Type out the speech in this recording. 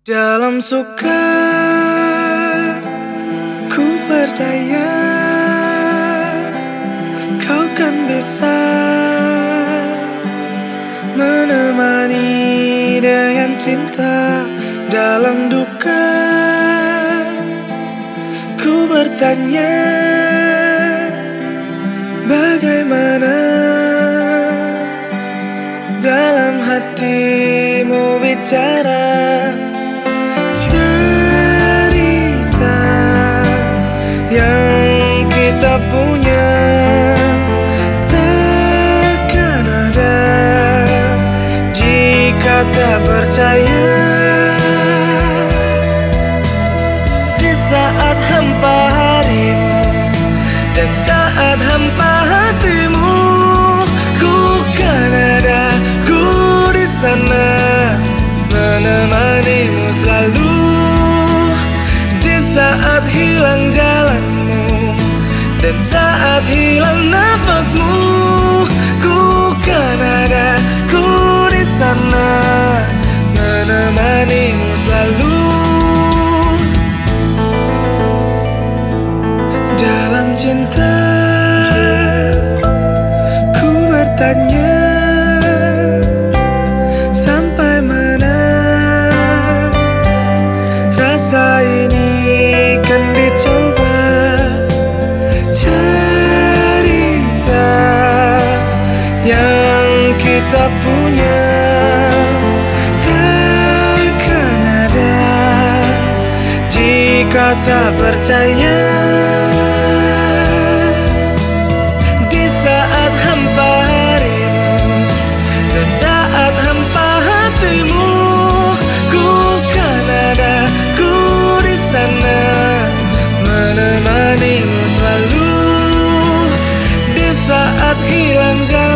Dalam suka ku percaya kau kan bisa menemani dengan cinta dalam duka. Ku bertanya bagaimana dalam hatimu bicara kita punya. Takkan ada Jika tak percaya. Di saat hampa harimu Dan saat hampa hatimu Ku kan ada Ku di sana Menemanimu selalu. Di saat hilang jalan dan saat hilang nafasmu Ku kan ada Ku di sana. Menemanimu selalu. Dalam cinta Ku bertanya Tak punya Takkan ada Jika tak percaya Di saat hampa harimu Dan saat hampa hatimu Ku kanada, Ku di sana Menemanimu selalu. Di saat hilang jalan